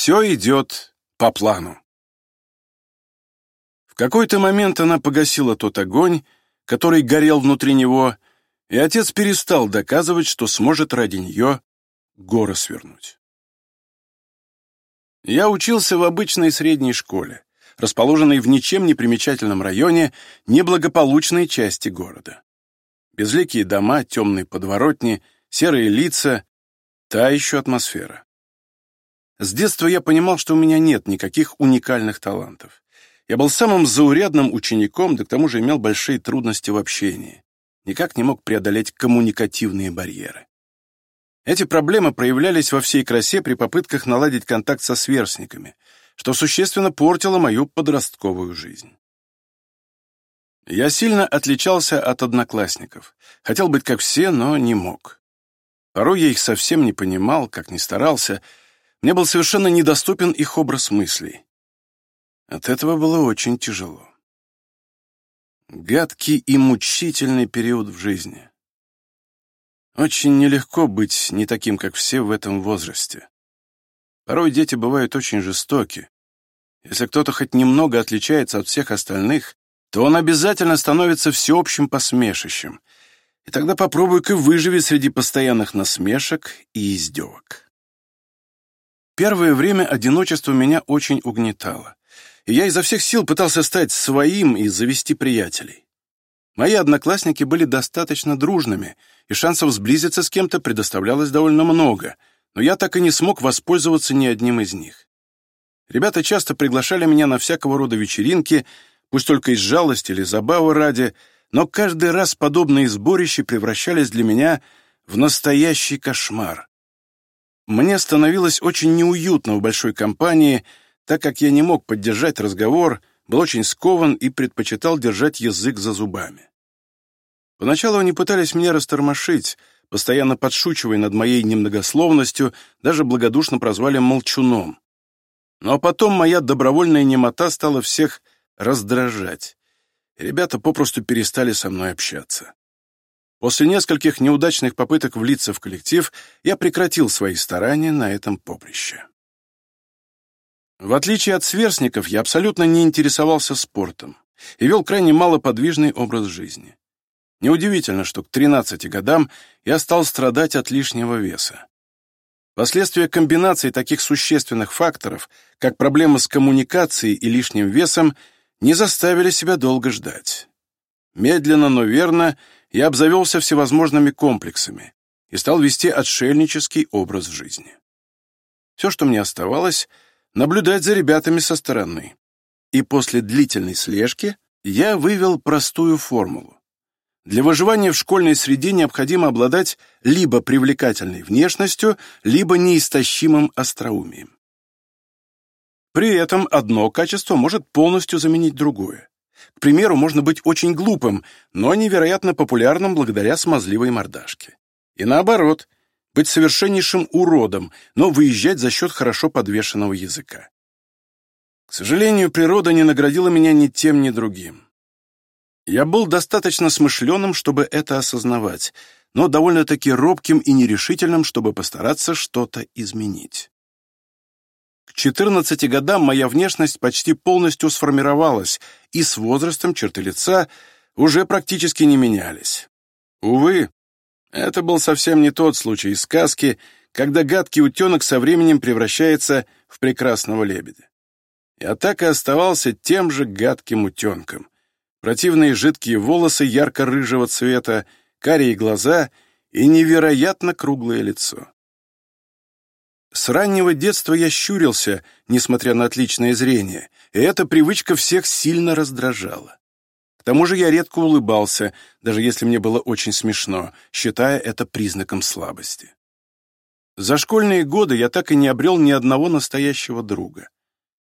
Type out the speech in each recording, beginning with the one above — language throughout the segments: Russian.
Все идет по плану. В какой-то момент она погасила тот огонь, который горел внутри него, и отец перестал доказывать, что сможет ради нее горы свернуть. Я учился в обычной средней школе, расположенной в ничем не примечательном районе неблагополучной части города. Безликие дома, темные подворотни, серые лица — та еще атмосфера. С детства я понимал, что у меня нет никаких уникальных талантов. Я был самым заурядным учеником, да к тому же имел большие трудности в общении. Никак не мог преодолеть коммуникативные барьеры. Эти проблемы проявлялись во всей красе при попытках наладить контакт со сверстниками, что существенно портило мою подростковую жизнь. Я сильно отличался от одноклассников. Хотел быть как все, но не мог. Порой я их совсем не понимал, как ни старался. Мне был совершенно недоступен их образ мыслей. От этого было очень тяжело. Гадкий и мучительный период в жизни. Очень нелегко быть не таким, как все в этом возрасте. Порой дети бывают очень жестоки. Если кто-то хоть немного отличается от всех остальных, то он обязательно становится всеобщим посмешищем. И тогда попробуй-ка выживи среди постоянных насмешек и издевок. Первое время одиночество меня очень угнетало, и я изо всех сил пытался стать своим и завести приятелей. Мои одноклассники были достаточно дружными, и шансов сблизиться с кем-то предоставлялось довольно много, но я так и не смог воспользоваться ни одним из них. Ребята часто приглашали меня на всякого рода вечеринки, пусть только из жалости или забавы ради, но каждый раз подобные сборища превращались для меня в настоящий кошмар. Мне становилось очень неуютно в большой компании, так как я не мог поддержать разговор, был очень скован и предпочитал держать язык за зубами. Поначалу они пытались меня растормошить, постоянно подшучивая над моей немногословностью, даже благодушно прозвали молчуном. Но потом моя добровольная немота стала всех раздражать. Ребята попросту перестали со мной общаться. После нескольких неудачных попыток влиться в коллектив, я прекратил свои старания на этом поприще. В отличие от сверстников, я абсолютно не интересовался спортом и вел крайне малоподвижный образ жизни. Неудивительно, что к 13 годам я стал страдать от лишнего веса. Последствия комбинации таких существенных факторов, как проблемы с коммуникацией и лишним весом, не заставили себя долго ждать. Медленно, но верно я обзавелся всевозможными комплексами и стал вести отшельнический образ жизни. Все, что мне оставалось, наблюдать за ребятами со стороны. И после длительной слежки я вывел простую формулу. Для выживания в школьной среде необходимо обладать либо привлекательной внешностью, либо неистощимым остроумием. При этом одно качество может полностью заменить другое. К примеру, можно быть очень глупым, но невероятно популярным благодаря смазливой мордашке. И наоборот, быть совершеннейшим уродом, но выезжать за счет хорошо подвешенного языка. К сожалению, природа не наградила меня ни тем, ни другим. Я был достаточно смышленым, чтобы это осознавать, но довольно-таки робким и нерешительным, чтобы постараться что-то изменить. К 14 годам моя внешность почти полностью сформировалась, и с возрастом черты лица уже практически не менялись. Увы, это был совсем не тот случай из сказки, когда гадкий утенок со временем превращается в прекрасного лебедя. Я так и оставался тем же гадким утенком, противные жидкие волосы ярко-рыжего цвета, карие глаза и невероятно круглое лицо. С раннего детства я щурился, несмотря на отличное зрение, и эта привычка всех сильно раздражала. К тому же я редко улыбался, даже если мне было очень смешно, считая это признаком слабости. За школьные годы я так и не обрел ни одного настоящего друга.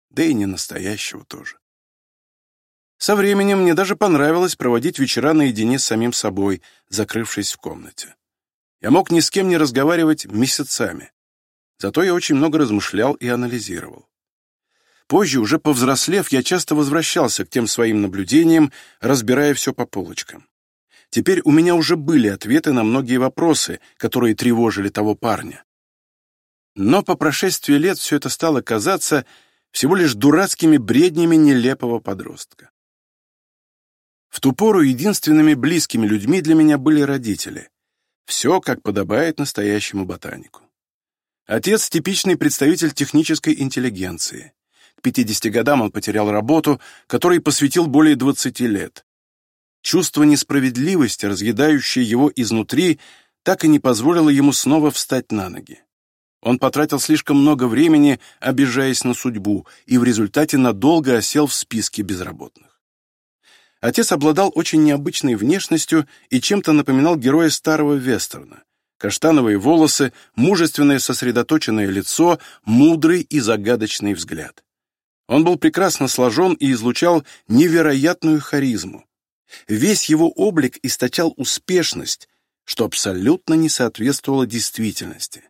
Да и не настоящего тоже. Со временем мне даже понравилось проводить вечера наедине с самим собой, закрывшись в комнате. Я мог ни с кем не разговаривать месяцами. Зато я очень много размышлял и анализировал. Позже, уже повзрослев, я часто возвращался к тем своим наблюдениям, разбирая все по полочкам. Теперь у меня уже были ответы на многие вопросы, которые тревожили того парня. Но по прошествии лет все это стало казаться всего лишь дурацкими бреднями нелепого подростка. В ту пору единственными близкими людьми для меня были родители. Все, как подобает настоящему ботанику. Отец — типичный представитель технической интеллигенции. К 50 годам он потерял работу, которой посвятил более 20 лет. Чувство несправедливости, разъедающее его изнутри, так и не позволило ему снова встать на ноги. Он потратил слишком много времени, обижаясь на судьбу, и в результате надолго осел в списке безработных. Отец обладал очень необычной внешностью и чем-то напоминал героя старого вестерна. Каштановые волосы, мужественное сосредоточенное лицо, мудрый и загадочный взгляд. Он был прекрасно сложен и излучал невероятную харизму. Весь его облик источал успешность, что абсолютно не соответствовало действительности.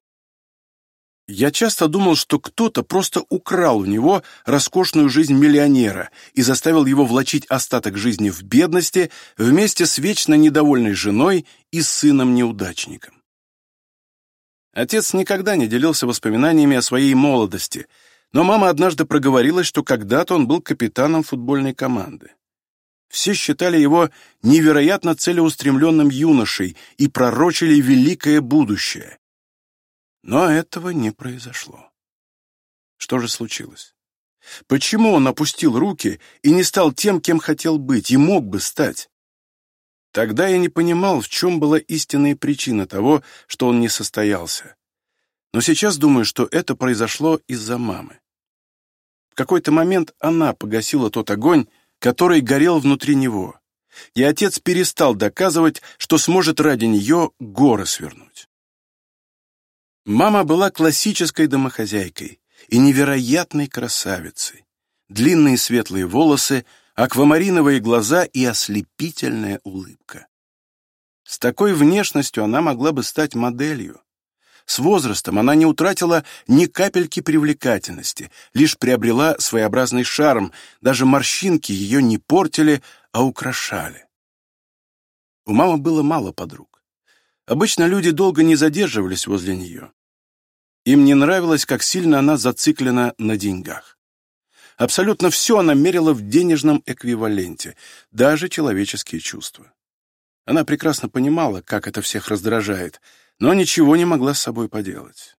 Я часто думал, что кто-то просто украл у него роскошную жизнь миллионера и заставил его влачить остаток жизни в бедности вместе с вечно недовольной женой и сыном-неудачником. Отец никогда не делился воспоминаниями о своей молодости, но мама однажды проговорилась, что когда-то он был капитаном футбольной команды. Все считали его невероятно целеустремленным юношей и пророчили великое будущее. Но этого не произошло. Что же случилось? Почему он опустил руки и не стал тем, кем хотел быть и мог бы стать? Тогда я не понимал, в чем была истинная причина того, что он не состоялся. Но сейчас думаю, что это произошло из-за мамы. В какой-то момент она погасила тот огонь, который горел внутри него, и отец перестал доказывать, что сможет ради нее горы свернуть. Мама была классической домохозяйкой и невероятной красавицей. Длинные светлые волосы, аквамариновые глаза и ослепительная улыбка. С такой внешностью она могла бы стать моделью. С возрастом она не утратила ни капельки привлекательности, лишь приобрела своеобразный шарм, даже морщинки ее не портили, а украшали. У мамы было мало подруг. Обычно люди долго не задерживались возле нее. Им не нравилось, как сильно она зациклена на деньгах. Абсолютно все она мерила в денежном эквиваленте, даже человеческие чувства. Она прекрасно понимала, как это всех раздражает, но ничего не могла с собой поделать.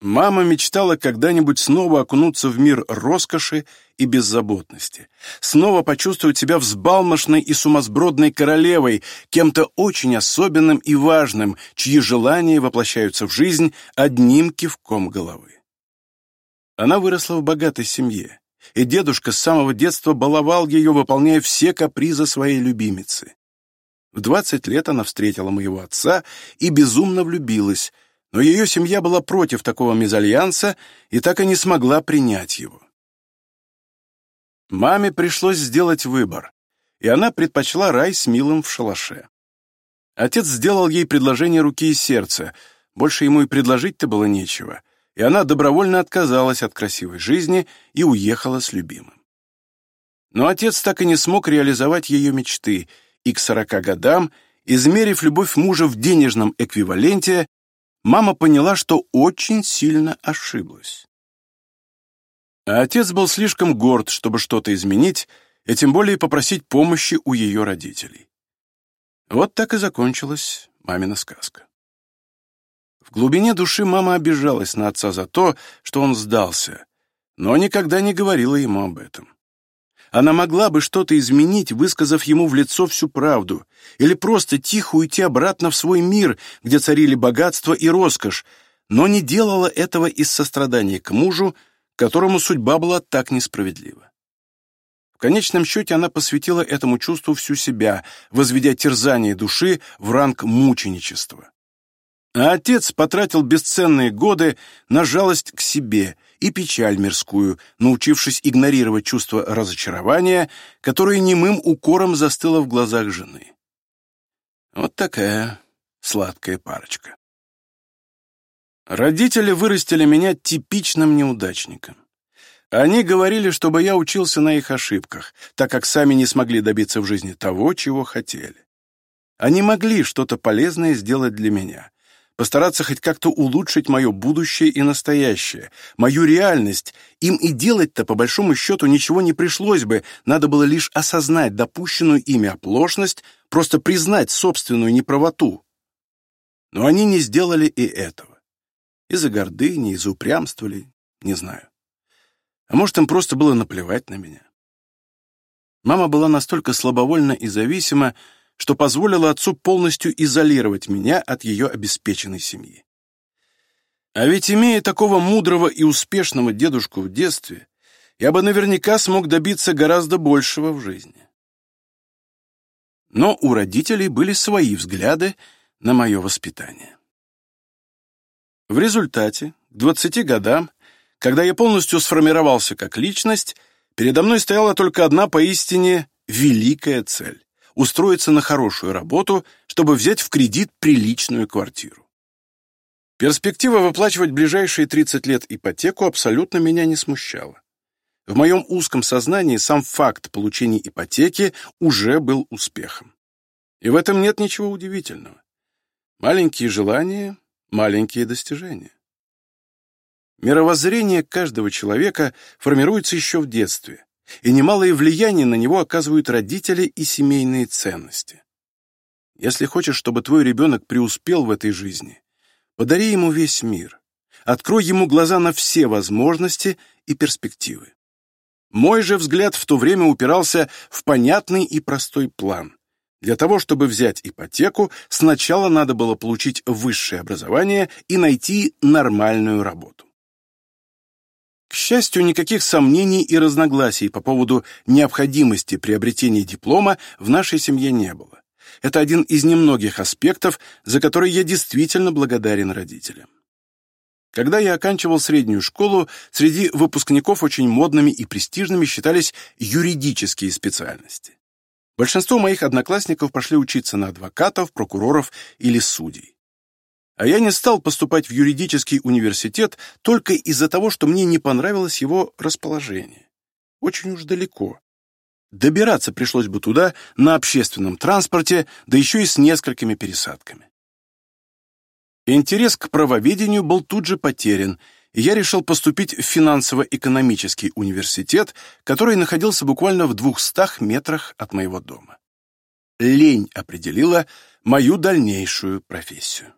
Мама мечтала когда-нибудь снова окунуться в мир роскоши и беззаботности, снова почувствовать себя взбалмошной и сумасбродной королевой, кем-то очень особенным и важным, чьи желания воплощаются в жизнь одним кивком головы. Она выросла в богатой семье, и дедушка с самого детства баловал ее, выполняя все капризы своей любимицы. В 20 лет она встретила моего отца и безумно влюбилась, но ее семья была против такого мезальянса и так и не смогла принять его. Маме пришлось сделать выбор, и она предпочла рай с милым в шалаше. Отец сделал ей предложение руки и сердца, больше ему и предложить-то было нечего, и она добровольно отказалась от красивой жизни и уехала с любимым. Но отец так и не смог реализовать ее мечты — и к сорока годам, измерив любовь мужа в денежном эквиваленте, мама поняла, что очень сильно ошиблась. А отец был слишком горд, чтобы что-то изменить, и тем более попросить помощи у ее родителей. Вот так и закончилась мамина сказка. В глубине души мама обижалась на отца за то, что он сдался, но никогда не говорила ему об этом. Она могла бы что-то изменить, высказав ему в лицо всю правду, или просто тихо уйти обратно в свой мир, где царили богатство и роскошь, но не делала этого из сострадания к мужу, которому судьба была так несправедлива. В конечном счете она посвятила этому чувству всю себя, возведя терзание души в ранг мученичества. А отец потратил бесценные годы на жалость к себе и печаль мирскую, научившись игнорировать чувство разочарования, которое немым укором застыло в глазах жены. Вот такая сладкая парочка. Родители вырастили меня типичным неудачником. Они говорили, чтобы я учился на их ошибках, так как сами не смогли добиться в жизни того, чего хотели. Они могли что-то полезное сделать для меня, постараться хоть как-то улучшить мое будущее и настоящее, мою реальность. Им и делать-то, по большому счету, ничего не пришлось бы, надо было лишь осознать допущенную ими оплошность, просто признать собственную неправоту. Но они не сделали и этого. Из-за гордыни, из-за упрямства ли, не знаю. А может, им просто было наплевать на меня. Мама была настолько слабовольна и зависима, что позволило отцу полностью изолировать меня от ее обеспеченной семьи. А ведь, имея такого мудрого и успешного дедушку в детстве, я бы наверняка смог добиться гораздо большего в жизни. Но у родителей были свои взгляды на мое воспитание. В результате, к 20 годам, когда я полностью сформировался как личность, передо мной стояла только одна поистине великая цель устроиться на хорошую работу, чтобы взять в кредит приличную квартиру. Перспектива выплачивать ближайшие 30 лет ипотеку абсолютно меня не смущала. В моем узком сознании сам факт получения ипотеки уже был успехом. И в этом нет ничего удивительного. Маленькие желания — маленькие достижения. Мировоззрение каждого человека формируется еще в детстве, и немалое влияние на него оказывают родители и семейные ценности. Если хочешь, чтобы твой ребенок преуспел в этой жизни, подари ему весь мир, открой ему глаза на все возможности и перспективы. Мой же взгляд в то время упирался в понятный и простой план. Для того, чтобы взять ипотеку, сначала надо было получить высшее образование и найти нормальную работу. К счастью, никаких сомнений и разногласий по поводу необходимости приобретения диплома в нашей семье не было. Это один из немногих аспектов, за который я действительно благодарен родителям. Когда я оканчивал среднюю школу, среди выпускников очень модными и престижными считались юридические специальности. Большинство моих одноклассников пошли учиться на адвокатов, прокуроров или судей. А я не стал поступать в юридический университет только из-за того, что мне не понравилось его расположение. Очень уж далеко. Добираться пришлось бы туда на общественном транспорте, да еще и с несколькими пересадками. Интерес к правоведению был тут же потерян, и я решил поступить в финансово-экономический университет, который находился буквально в двухстах метрах от моего дома. Лень определила мою дальнейшую профессию.